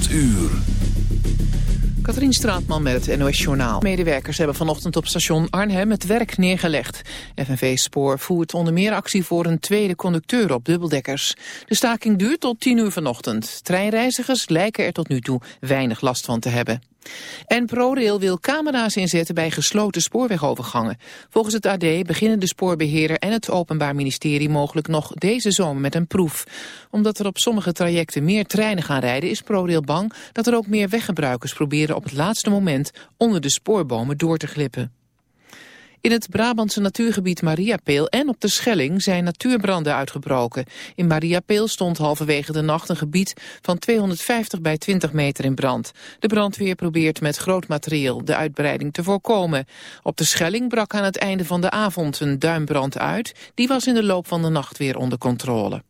8 uur. Katrien Straatman met het NOS Journaal. Medewerkers hebben vanochtend op station Arnhem het werk neergelegd. FNV Spoor voert onder meer actie voor een tweede conducteur op dubbeldekkers. De staking duurt tot 10 uur vanochtend. Treinreizigers lijken er tot nu toe weinig last van te hebben. En ProRail wil camera's inzetten bij gesloten spoorwegovergangen. Volgens het AD beginnen de spoorbeheerder en het Openbaar Ministerie mogelijk nog deze zomer met een proef. Omdat er op sommige trajecten meer treinen gaan rijden is ProRail bang dat er ook meer weggebruikers proberen op het laatste moment onder de spoorbomen door te glippen. In het Brabantse natuurgebied Mariapeel en op de Schelling zijn natuurbranden uitgebroken. In Mariapeel stond halverwege de nacht een gebied van 250 bij 20 meter in brand. De brandweer probeert met groot materieel de uitbreiding te voorkomen. Op de Schelling brak aan het einde van de avond een duimbrand uit. Die was in de loop van de nacht weer onder controle.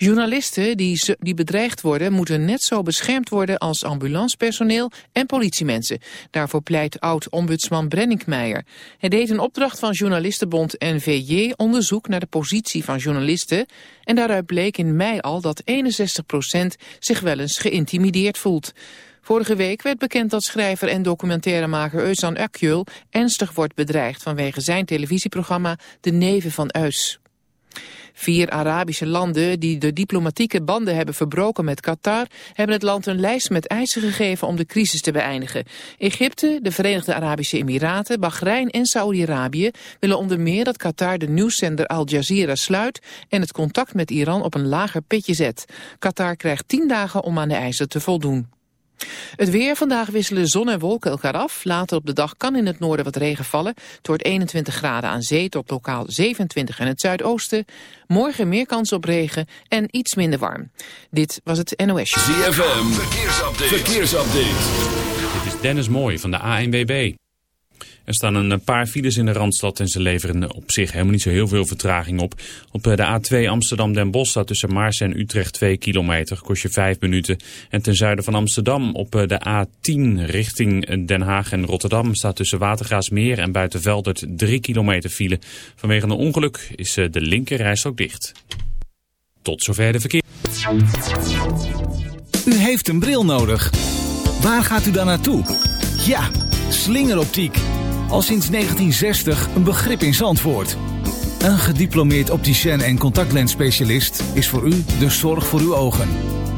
Journalisten die, die bedreigd worden moeten net zo beschermd worden als ambulancepersoneel en politiemensen. Daarvoor pleit oud-ombudsman Brenninkmeijer. Hij deed een opdracht van journalistenbond NVJ onderzoek naar de positie van journalisten. En daaruit bleek in mei al dat 61% zich wel eens geïntimideerd voelt. Vorige week werd bekend dat schrijver en documentairemaker Özan Akjul ernstig wordt bedreigd vanwege zijn televisieprogramma De Neven van Eus. Vier Arabische landen die de diplomatieke banden hebben verbroken met Qatar... hebben het land een lijst met eisen gegeven om de crisis te beëindigen. Egypte, de Verenigde Arabische Emiraten, Bahrein en Saudi-Arabië... willen onder meer dat Qatar de nieuwszender Al Jazeera sluit... en het contact met Iran op een lager pitje zet. Qatar krijgt tien dagen om aan de eisen te voldoen. Het weer vandaag wisselen zon en wolken elkaar af. Later op de dag kan in het noorden wat regen vallen. Het wordt 21 graden aan zee tot lokaal 27 in het zuidoosten. Morgen meer kans op regen en iets minder warm. Dit was het NOS. ZFM, verkeersupdate. verkeersupdate. Dit is Dennis Mooij van de ANWB. Er staan een paar files in de Randstad en ze leveren op zich helemaal niet zo heel veel vertraging op. Op eh, de A2 Amsterdam-Den Bosch staat tussen Maarsen en Utrecht 2 kilometer, kost je 5 minuten. En ten zuiden van Amsterdam op eh, de A10 richting eh, Den Haag en Rotterdam staat tussen Watergaasmeer en Buitenveldert 3 kilometer file. Vanwege een ongeluk is de linker ook dicht. Tot zover de verkeer. U heeft een bril nodig. Waar gaat u dan naartoe? Ja, slingeroptiek al sinds 1960 een begrip in Zandvoort. Een gediplomeerd opticien en contactlensspecialist is voor u de zorg voor uw ogen.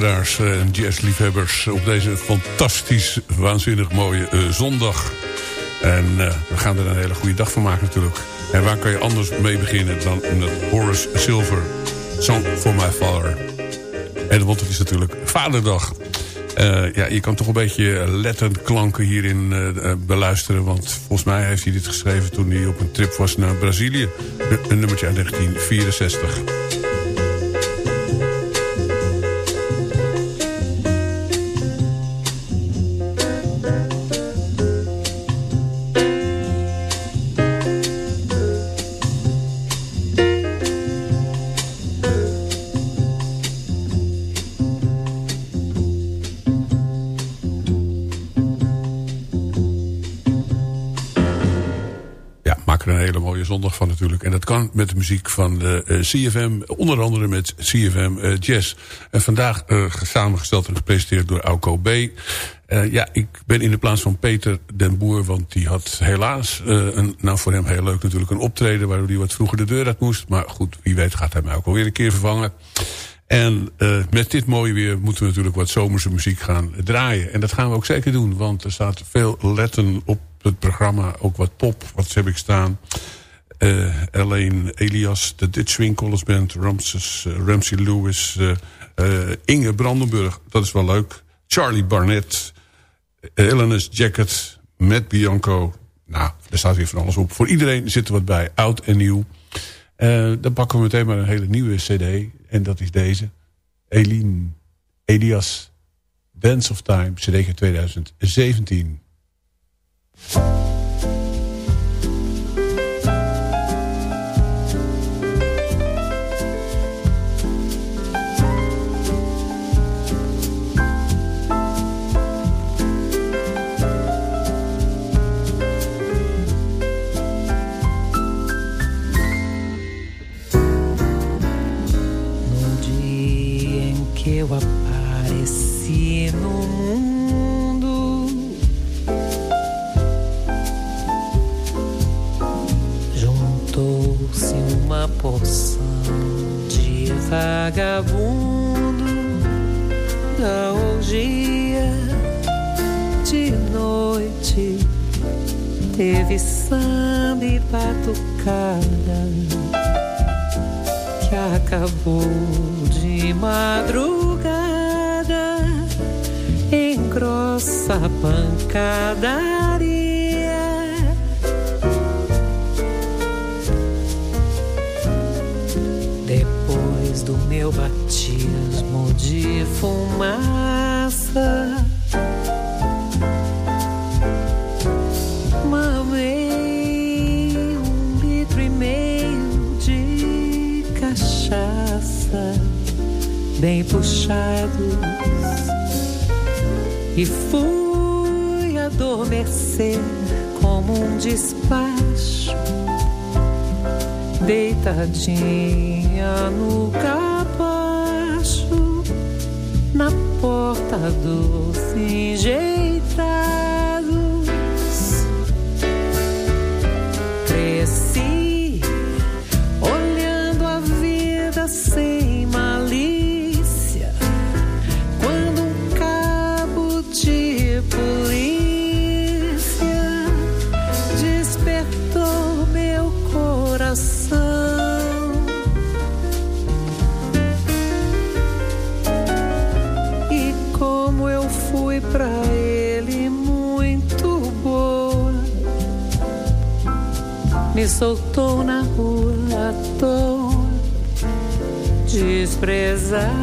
Luisteraars en jazzliefhebbers op deze fantastisch, waanzinnig mooie uh, zondag. En uh, we gaan er een hele goede dag van maken natuurlijk. En waar kan je anders mee beginnen dan met Horace Silver, Song for My Father. En want het is natuurlijk Vaderdag. Ja, je kan toch een beetje letterklanken hierin uh, beluisteren. Want volgens mij heeft hij dit geschreven toen hij op een trip was naar Brazilië. Een nummertje uit 1964. Met de muziek van de uh, CFM, onder andere met CFM uh, Jazz. En vandaag uh, samengesteld en gepresenteerd door Auko B. ja, ik ben in de plaats van Peter den Boer, want die had helaas, nou voor hem heel leuk natuurlijk, een optreden waardoor hij wat vroeger de deur uit moest. Maar goed, wie weet gaat hij mij ook alweer een keer vervangen. En met dit mooie weer moeten we natuurlijk wat zomerse muziek gaan draaien. En dat gaan we ook zeker doen, want er staat veel letten op het programma. Ook wat pop, wat heb ik staan. Uh, Elaine Elias, de Dutch Swing College Band, Ramses, uh, Ramsey Lewis, uh, Inge Brandenburg, dat is wel leuk. Charlie Barnett, Eleanor's Jacket, Matt Bianco. Nou, er staat weer van alles op. Voor iedereen zit er wat bij, oud en nieuw. dan pakken we meteen maar een hele nieuwe cd. En dat is deze. Eline Elias, Dance of Time, cd 2017. Vagabundo. Da orgia de noite teve samba e batucada que acabou de madrugada grossa pancadaria meu batismo de fumaça. Mamei um litro e meio de cachaça, bem puxados, e fui adormecer como um despacho deitadinha no carro na porta enjeitados. Cresci soltou na rua à toa, desprezada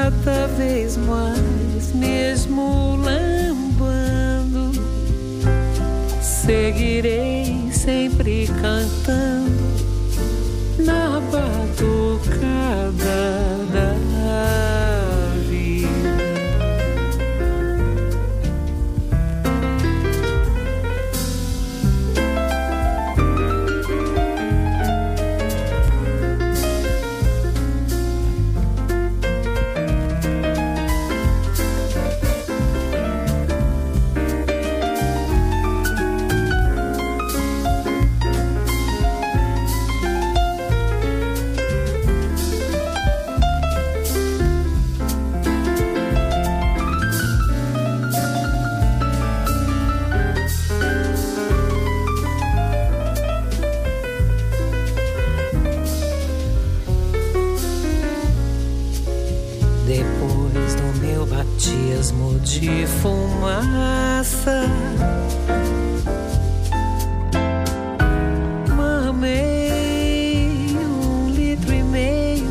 cada vez mais, mesmo lambando, seguirei sempre cantando na batucada da de fumaça. Mamei um litro e meio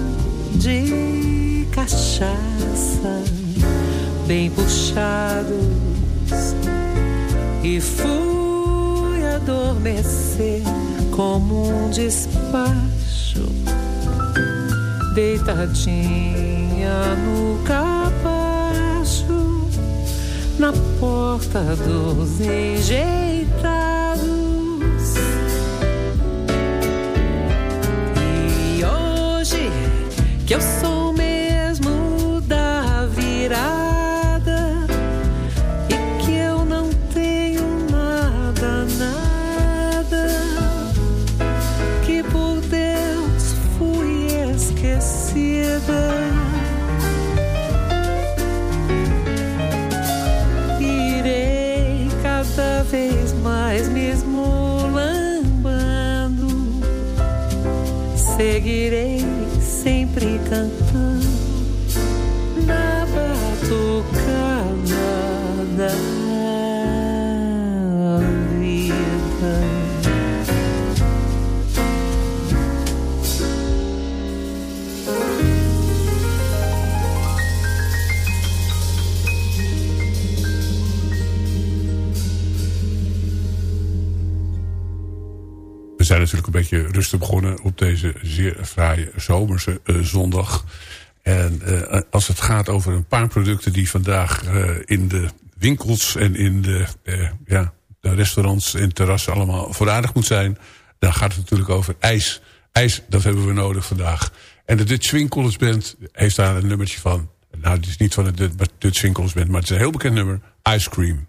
de cachaça, bem puxados, e fui adormecer como um despacho, deitadinha no carro porta dos enjeitados. E hoje que eu sou love. Begonnen op deze zeer fraaie zomerse eh, zondag. En eh, als het gaat over een paar producten die vandaag eh, in de winkels en in de, eh, ja, de restaurants en terrassen allemaal voorradig moet zijn. Dan gaat het natuurlijk over ijs. Ijs, dat hebben we nodig vandaag. En de Dutch Band heeft daar een nummertje van. Nou, het is niet van de Dutch Band, maar het is een heel bekend nummer. Ice Cream.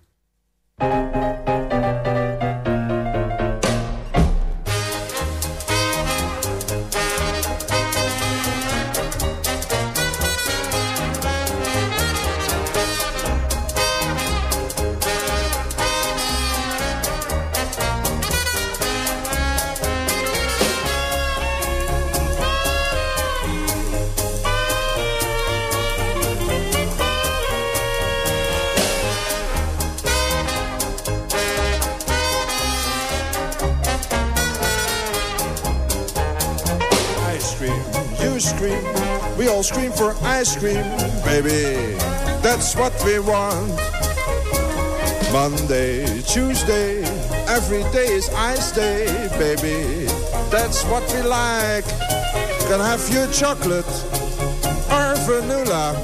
You scream, we all scream for ice cream, baby. That's what we want. Monday, Tuesday, every day is ice day, baby. That's what we like. Can have your chocolate or vanilla,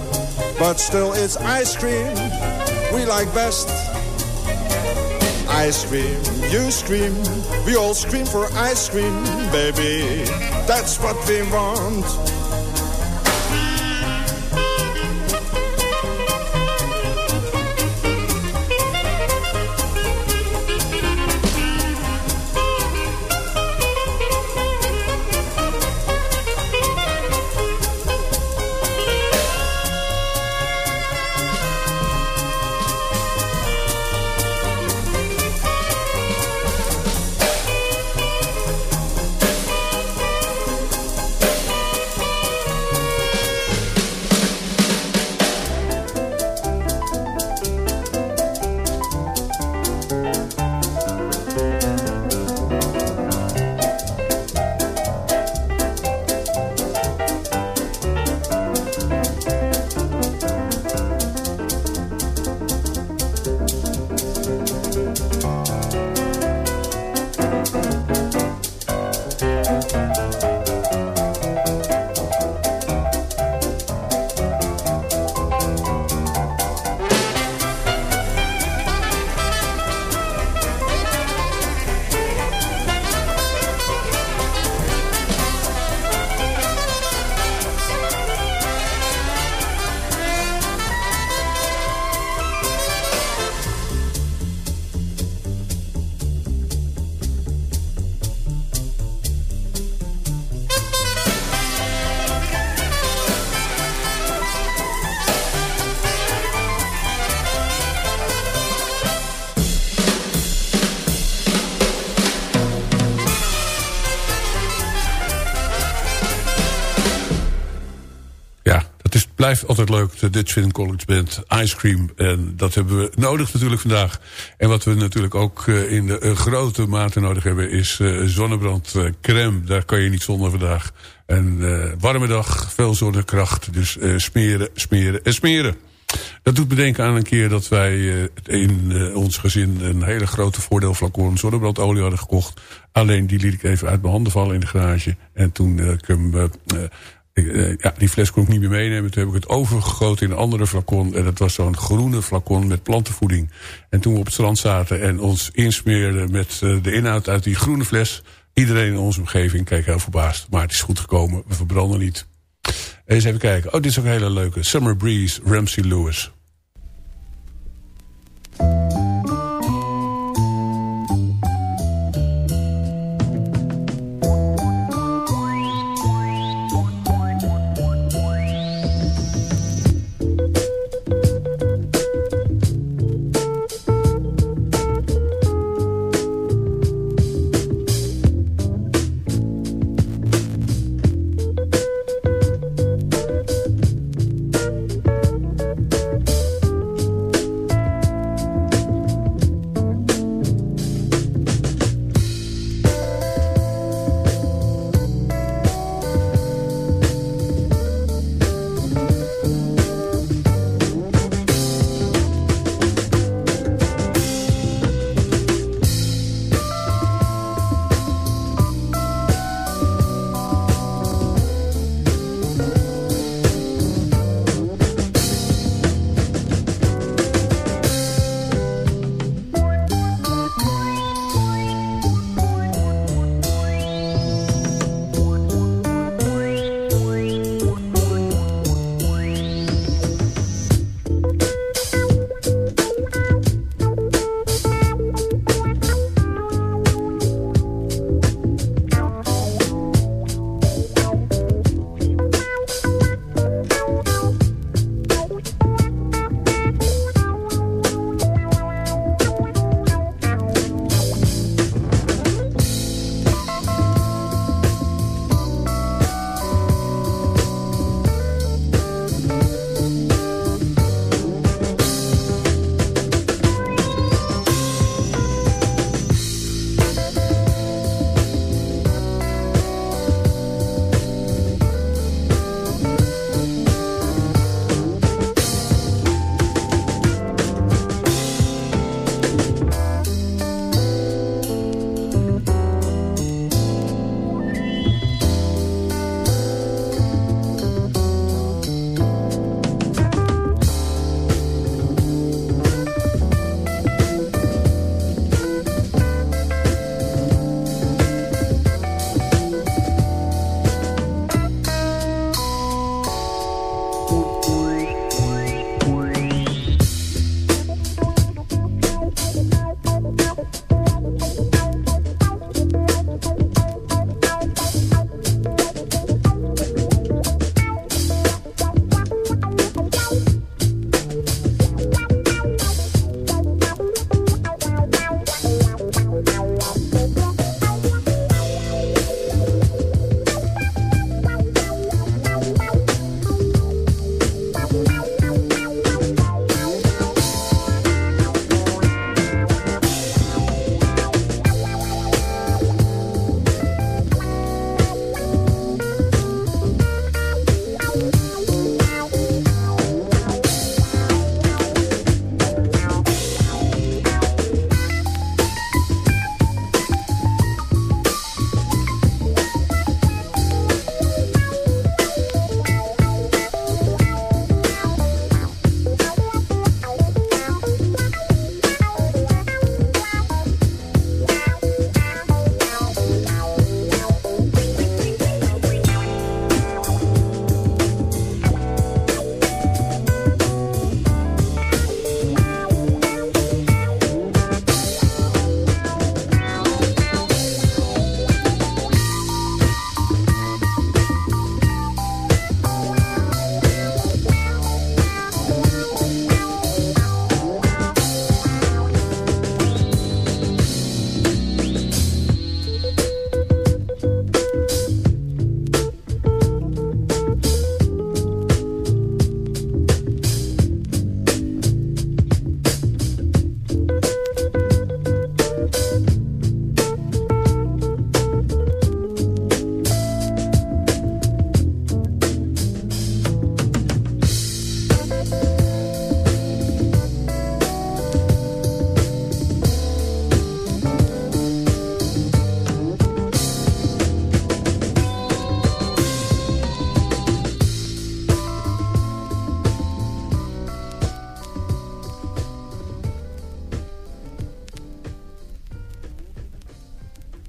but still it's ice cream we like best. Ice cream, you scream, we all scream for ice cream, baby. That's what we want. Blijft altijd leuk. De Dutch Film College Band, Ice Cream. En dat hebben we nodig natuurlijk vandaag. En wat we natuurlijk ook eh, in de eh, grote mate nodig hebben... is eh, zonnebrand eh, crème. Daar kan je niet zonder vandaag. Een warme dag, veel zonnekracht. Dus smeren, smeren en smeren. Dat doet bedenken aan een keer dat wij in ons gezin... een hele grote voordeelflacon zonnebrandolie hadden gekocht. Alleen die liet ik even uit mijn handen vallen in de garage. En toen ik hem ik, ja, die fles kon ik niet meer meenemen. Toen heb ik het overgegoten in een andere flacon. En dat was zo'n groene flacon met plantenvoeding. En toen we op het strand zaten en ons insmeerden met de inhoud uit die groene fles... Iedereen in onze omgeving keek heel verbaasd. Maar het is goed gekomen. We verbranden niet. Eens even kijken. Oh, dit is ook een hele leuke. Summer Breeze, Ramsey Lewis.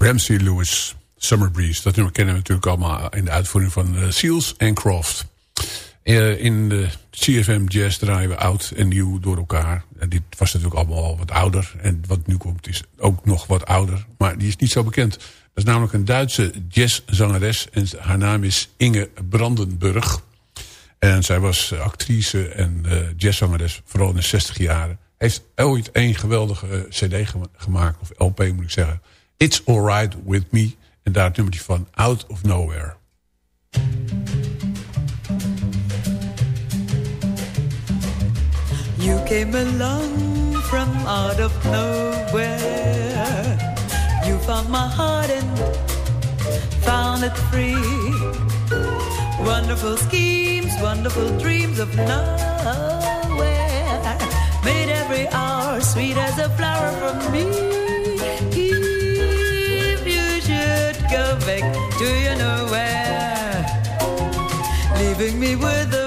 Ramsey Lewis, Summer Breeze. Dat nummer kennen we natuurlijk allemaal in de uitvoering van uh, Seals en Croft. Uh, in de CFM Jazz draaien we oud en nieuw door elkaar. En dit was natuurlijk allemaal al wat ouder. En wat nu komt is ook nog wat ouder. Maar die is niet zo bekend. Dat is namelijk een Duitse jazzzangeres. En haar naam is Inge Brandenburg. En zij was actrice en uh, jazzzangeres, vooral in de 60 jaren. Heeft ooit een geweldige cd gemaakt, of LP moet ik zeggen. It's Alright With Me. En daar het nummertje van Out of Nowhere. You came along from out of nowhere. You found my heart and found it free. Wonderful schemes, wonderful dreams of nowhere. Made every hour sweet as a flower for me. Back to you nowhere, leaving me with a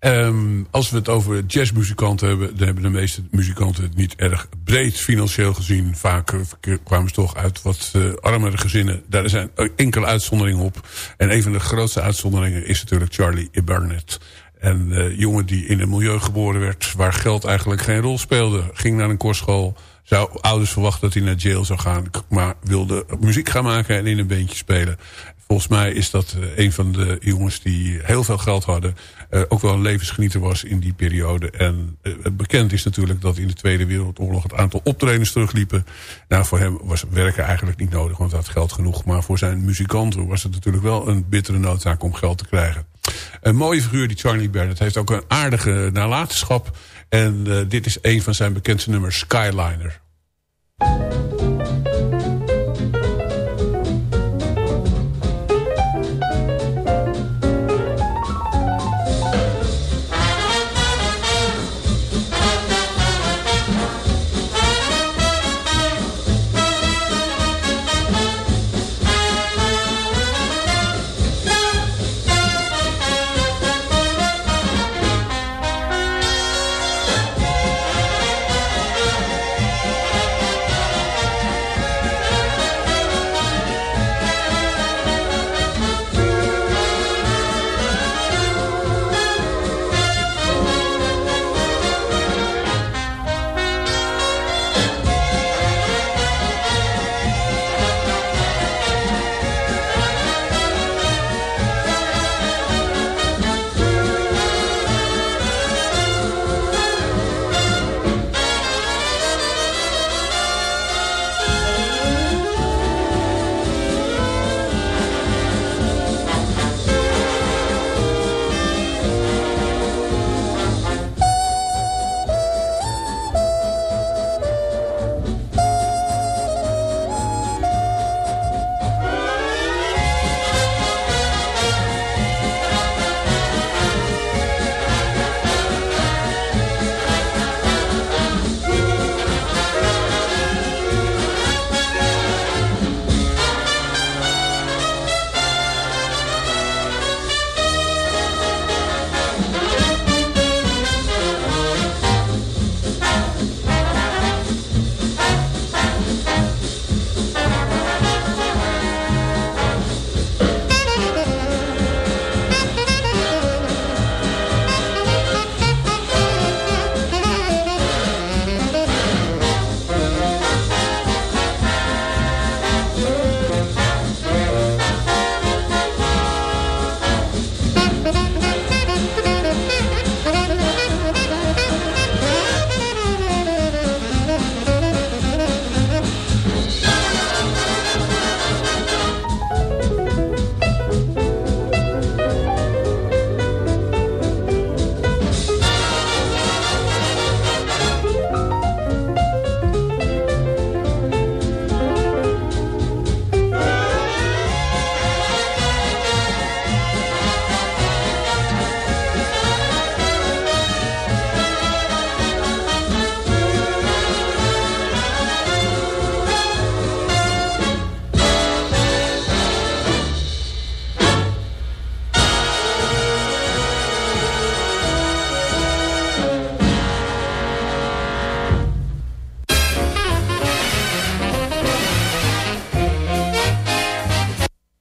Um, als we het over jazzmuzikanten hebben... dan hebben de meeste muzikanten het niet erg breed financieel gezien. Vaak kwamen ze toch uit wat uh, armere gezinnen. Daar zijn enkele uitzonderingen op. En een van de grootste uitzonderingen is natuurlijk Charlie Barnett. Een uh, jongen die in een milieu geboren werd... waar geld eigenlijk geen rol speelde. Ging naar een kostschool. Zou ouders verwachten dat hij naar jail zou gaan. Maar wilde muziek gaan maken en in een beentje spelen. Volgens mij is dat een van de jongens die heel veel geld hadden. Uh, ook wel een levensgenieter was in die periode. En uh, bekend is natuurlijk dat in de Tweede Wereldoorlog het aantal optredens terugliepen. Nou, voor hem was werken eigenlijk niet nodig, want hij had geld genoeg. Maar voor zijn muzikanten was het natuurlijk wel een bittere noodzaak om geld te krijgen. Een mooie figuur, die Charlie Bernard, heeft ook een aardige nalatenschap. En dit is een van zijn bekendste nummers, Skyliner.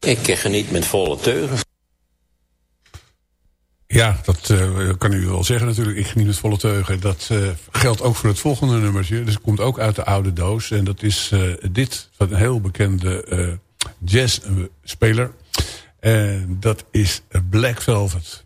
Ik geniet met volle teugen. Ja, dat uh, kan u wel zeggen natuurlijk. Ik geniet met volle teugen. Dat uh, geldt ook voor het volgende nummertje. Dus het komt ook uit de oude doos. En dat is uh, dit van een heel bekende jazzspeler. En dat is Black Velvet.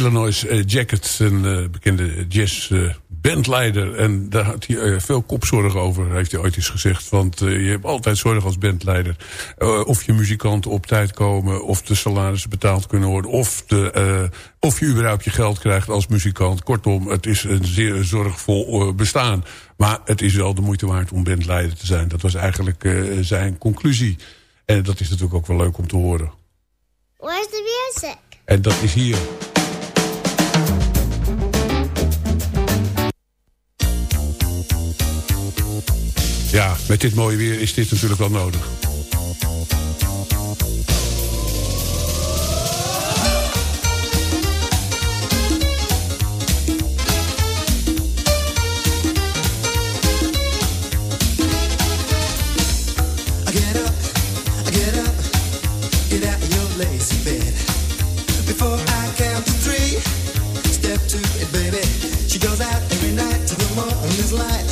Illinois uh, Jacket, een uh, bekende jazz uh, bandleider. En daar had hij veel kopzorgen over, heeft hij ooit eens gezegd. Want je hebt altijd zorg als bandleider. of je muzikanten op tijd komen, of de salarissen betaald kunnen worden... of, de, of je überhaupt je geld krijgt als muzikant. Kortom, het is een zeer zorgvol bestaan. Maar het is wel de moeite waard om bandleider te zijn. Dat was eigenlijk zijn conclusie. En dat is natuurlijk ook wel leuk om te horen. Where's the music? En dat is hier. Ja, met dit mooie weer is dit natuurlijk wel nodig. Step to it, baby. She goes out the light.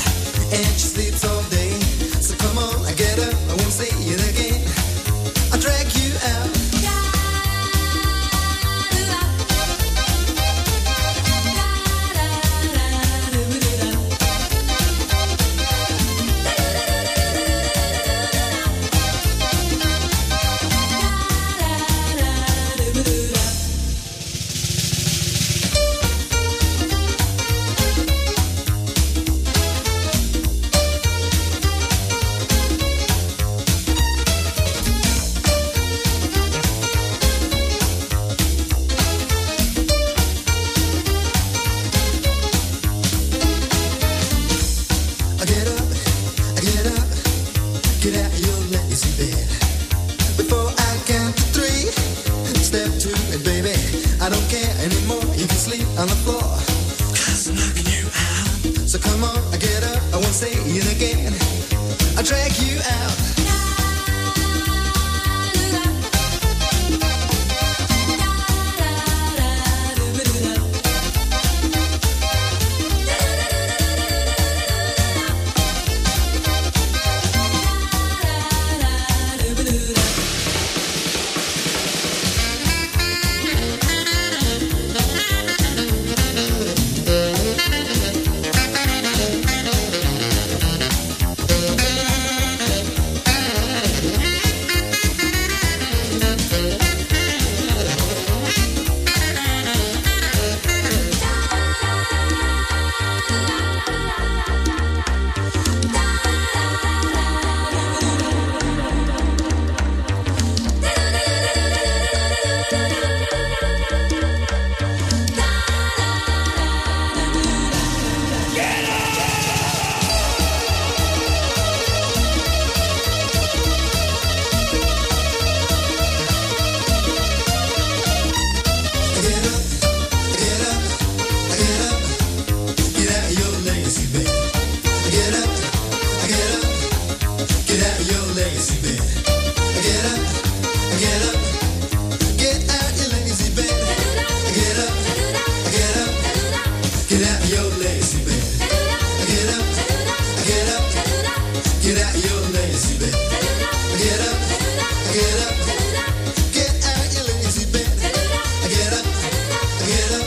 Get out your lazy bed. Get up, get up, get out your lazy bed. Get up, get up, get out your lazy bed. Get up, get up,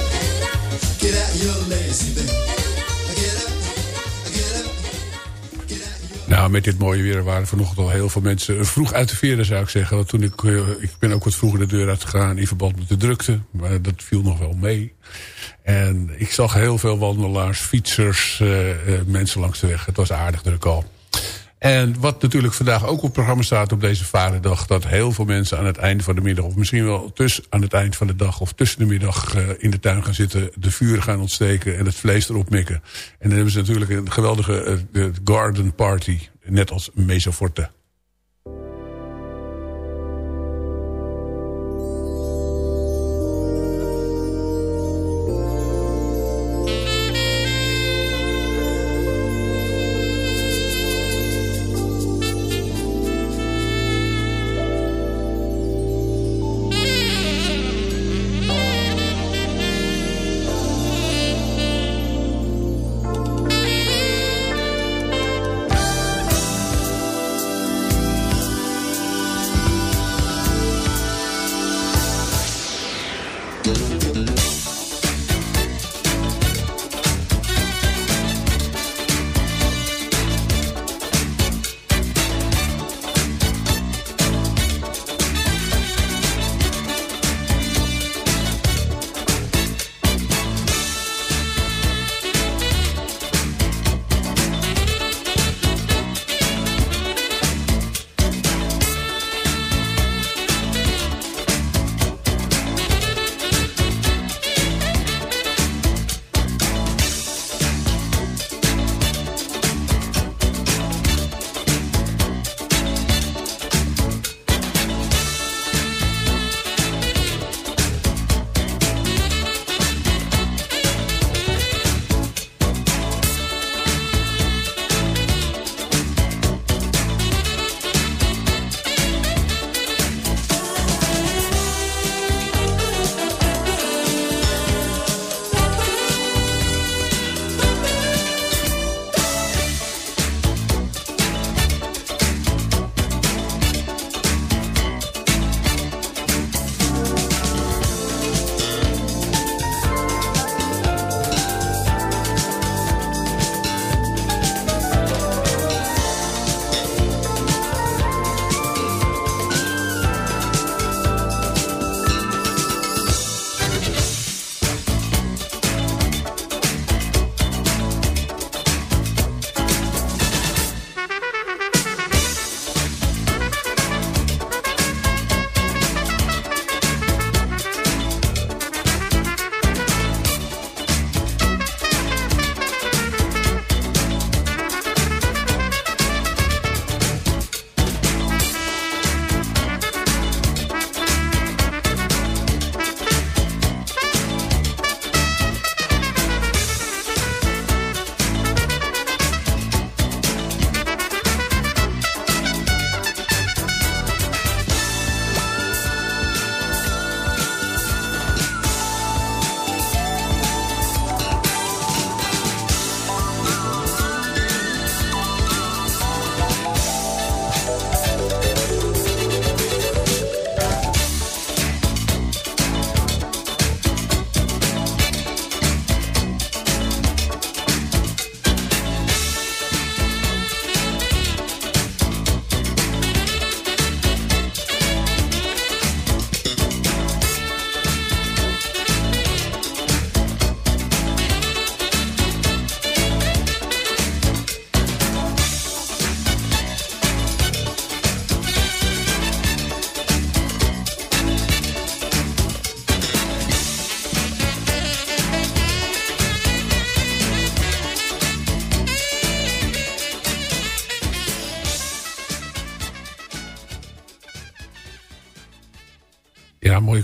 get out your lazy bed. Nou, met dit mooie weer waren vanochtend al heel veel mensen vroeg uit de veren, zou ik zeggen. Want toen ik, eh, ik ben ook wat vroeger de deur uitgegaan in verband met de drukte. Maar dat viel nog wel mee. En ik zag heel veel wandelaars, fietsers, eh, eh, mensen langs de weg. Het was aardig druk al. En wat natuurlijk vandaag ook op het programma staat op deze vaderdag... dat heel veel mensen aan het einde van de middag... of misschien wel tussen aan het eind van de dag of tussen de middag... eh, in de tuin gaan zitten, de vuren gaan ontsteken... en het vlees erop mikken. En dan hebben ze natuurlijk een geweldige de garden party. Net als Mesoforte.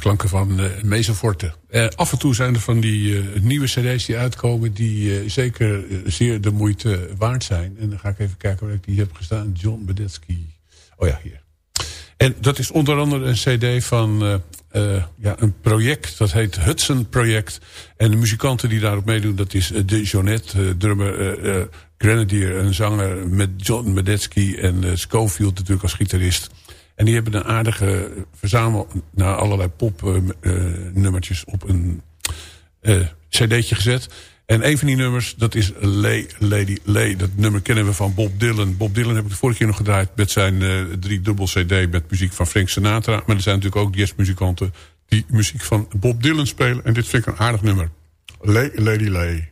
Klanken van uh, Mesoforte. Uh, af en toe zijn er van die uh, nieuwe cd's die uitkomen... die zeker zeer de moeite waard zijn. En dan ga ik even kijken waar ik die heb gestaan. John Badetsky. Oh ja, hier. En dat is onder andere een cd van eh, eh, ja, een project. Dat heet Hudson Project. En de muzikanten die daarop meedoen, dat is eh, De Jonette, eh, drummer eh, eh, Grenadier, een zanger met John Medetsky en eh, Schofield natuurlijk als gitarist. En die hebben een aardige verzamel naar allerlei popnummertjes op een eh cd'tje gezet. En een van die nummers, dat is Lay, Lady Lay. Dat nummer kennen we van Bob Dylan. Bob Dylan heb ik de vorige keer nog gedraaid met zijn eh drie dubbel cd met muziek van Frank Sinatra. Maar er zijn natuurlijk ook jazzmuzikanten die muziek van Bob Dylan spelen. En dit vind ik een aardig nummer. Lay, Lady Lay.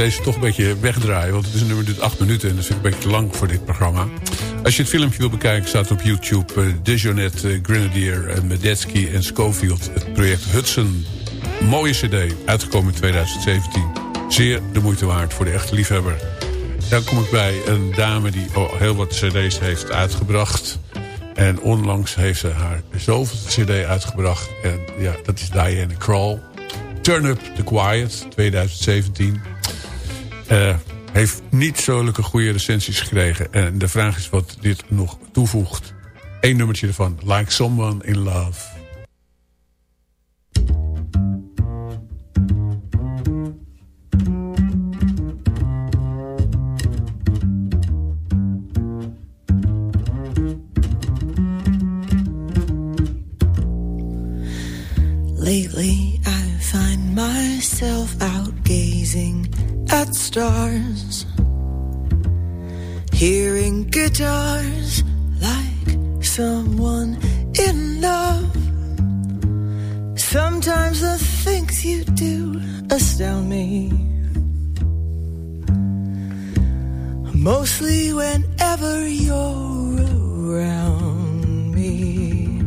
Deze toch een beetje wegdraaien. Want het is een nummer dit acht minuten. En dat vind ik een beetje te lang voor dit programma. Als je het filmpje wil bekijken, staat op YouTube. Uh, Dejonet, uh, Grenadier, uh, Medetsky en Schofield. Het project Hudson. Mooie cd, uitgekomen in 2017. Zeer de moeite waard voor de echte liefhebber. Dan kom ik bij een dame die oh, heel wat cd's heeft uitgebracht. En onlangs heeft ze haar zoveelste cd uitgebracht. En ja, dat is Diana Krall. Turn Up The Quiet, 2017. Uh, heeft niet zulke goede recensies gekregen. En de vraag is wat dit nog toevoegt. Eén nummertje ervan. Like Someone in Love. Lately, I find myself at stars, hearing guitars like someone in love. Sometimes the things you do astound me. Mostly whenever you're around me.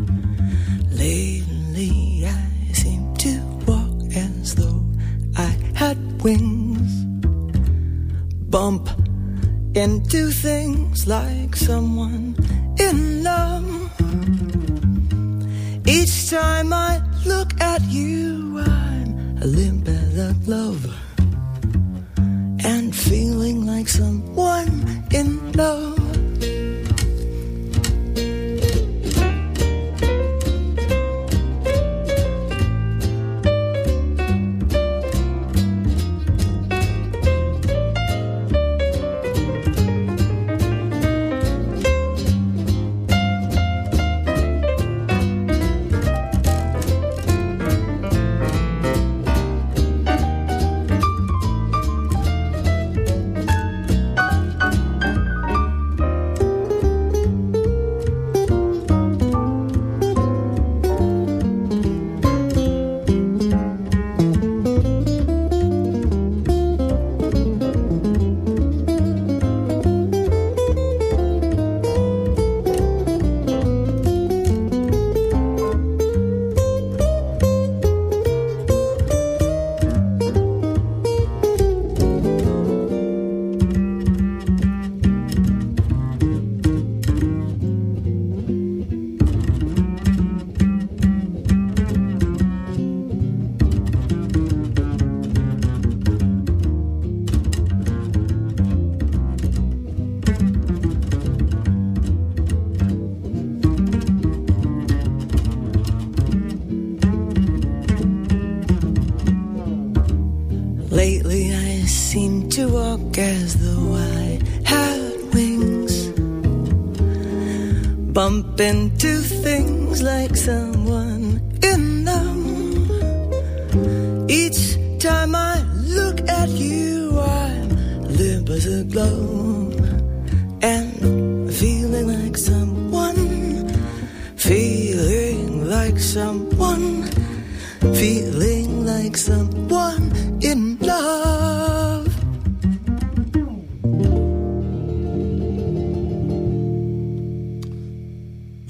Lately, I seem to walk as though I had wings. Bump into things like someone in love. Each time I look at you, I'm limp as a glove. And feeling like someone in love.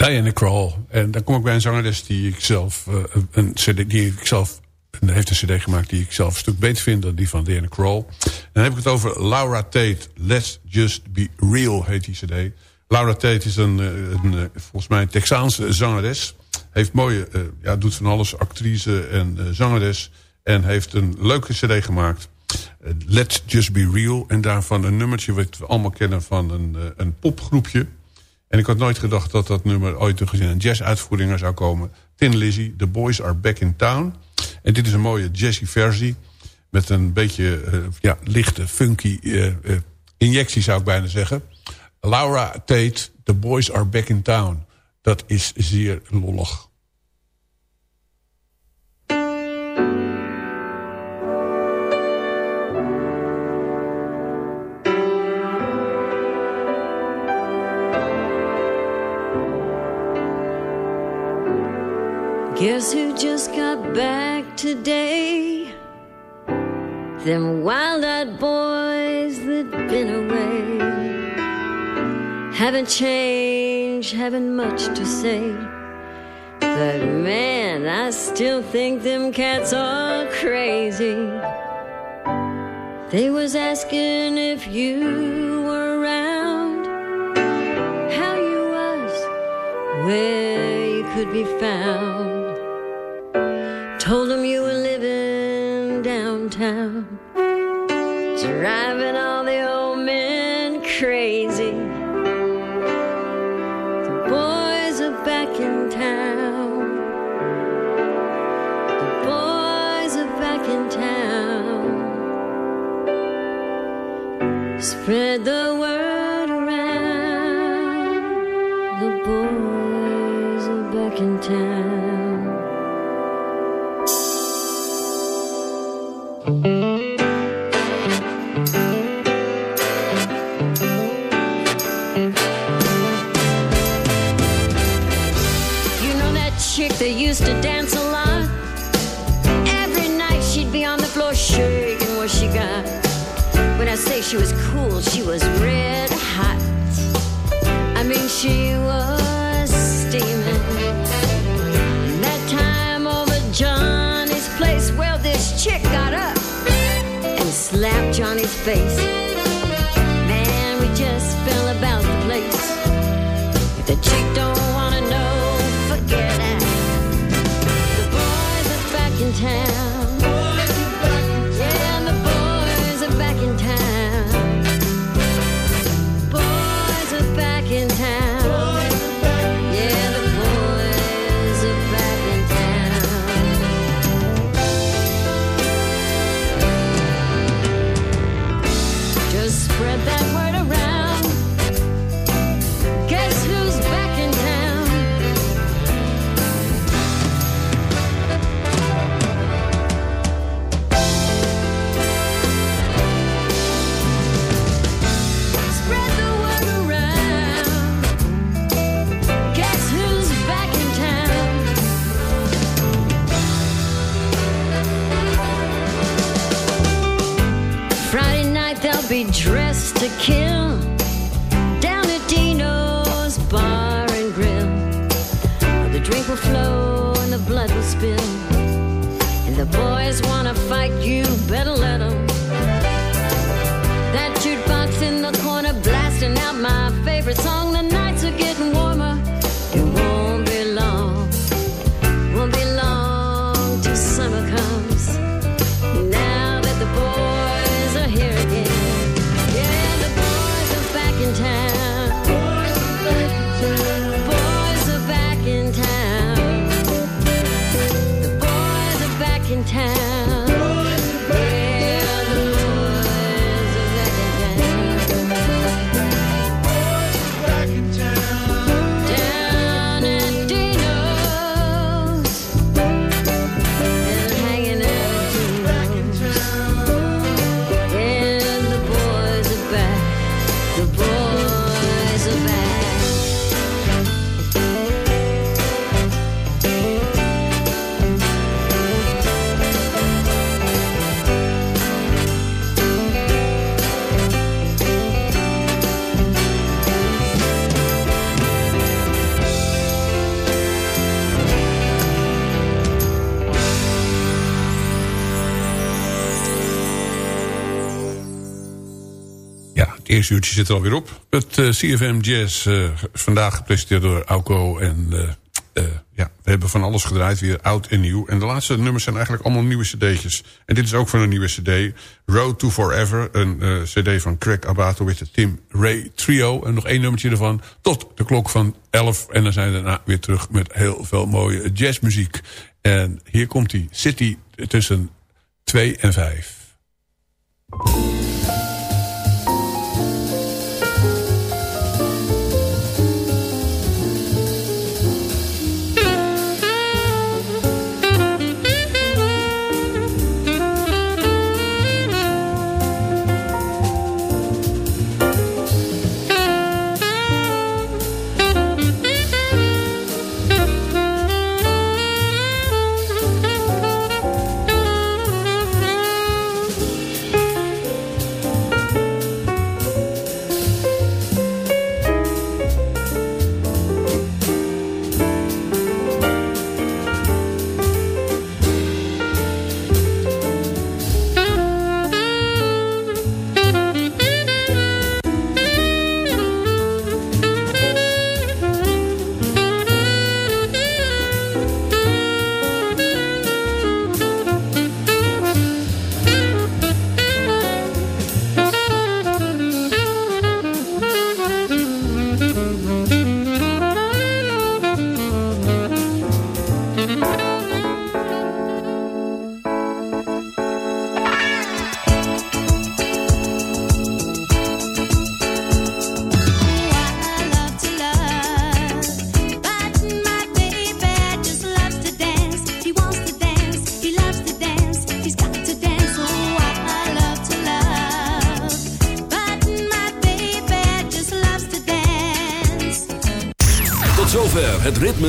Diana Krall. En dan kom ik bij een zangeres die ik zelf, eh, een CD, die ik zelf heeft een cd gemaakt die ik zelf een stuk beter vind dan die van Diana Krall. En dan heb ik het over Laura Tate. Let's Just Be Real heet die cd. Laura Tate is een, eh, een, eh, volgens mij een Texaanse zangeres. Heeft mooie, ja, doet van alles, actrice en zangeres. En heeft een leuke cd gemaakt. Let's Just Be Real. En daarvan een nummertje wat we allemaal kennen van een, een popgroepje. En ik had nooit gedacht dat dat nummer ooit in een jazz-uitvoering zou komen. Tin Lizzy, The Boys Are Back in Town. En dit is een mooie jazzy versie. Met een beetje eh, ja, lichte, funky eh, eh, injectie zou ik bijna zeggen. Laura Tate, The Boys Are Back in Town. Dat is zeer lollig. Guess who just got back today? Them wild-eyed boys that been away. Haven't changed, haven't much to say. But man, I still think them cats are crazy. They was asking if you were around How you was, where you could be found Told him you were living downtown, driving all the old men crazy. The boys are back in town. The boys are back in town. Spread the word. Used to dance a lot? Every night she'd be on the floor shaking what she got. When I say she was cool, she was red hot. I mean, she was steaming. That time over Johnny's place, well, this chick got up and slapped Johnny's face. Spill. And the boys wanna fight, you better let 'em. That jukebox in the corner blasting out my favorite song. Eerste uurtje zit er alweer op. Het eh, CFM Jazz eh, vandaag gepresenteerd door Auko. En eh, ja, we hebben van alles gedraaid, weer oud en nieuw. En de laatste nummers zijn eigenlijk allemaal nieuwe cd'tjes. En dit is ook van een nieuwe cd. Road to Forever, een cd van Craig Abato met de Tim Ray Trio. En nog één nummertje ervan tot de klok van 11. En dan zijn we daarna weer terug met heel veel mooie jazzmuziek. En hier komt die City tussen 2 en 5.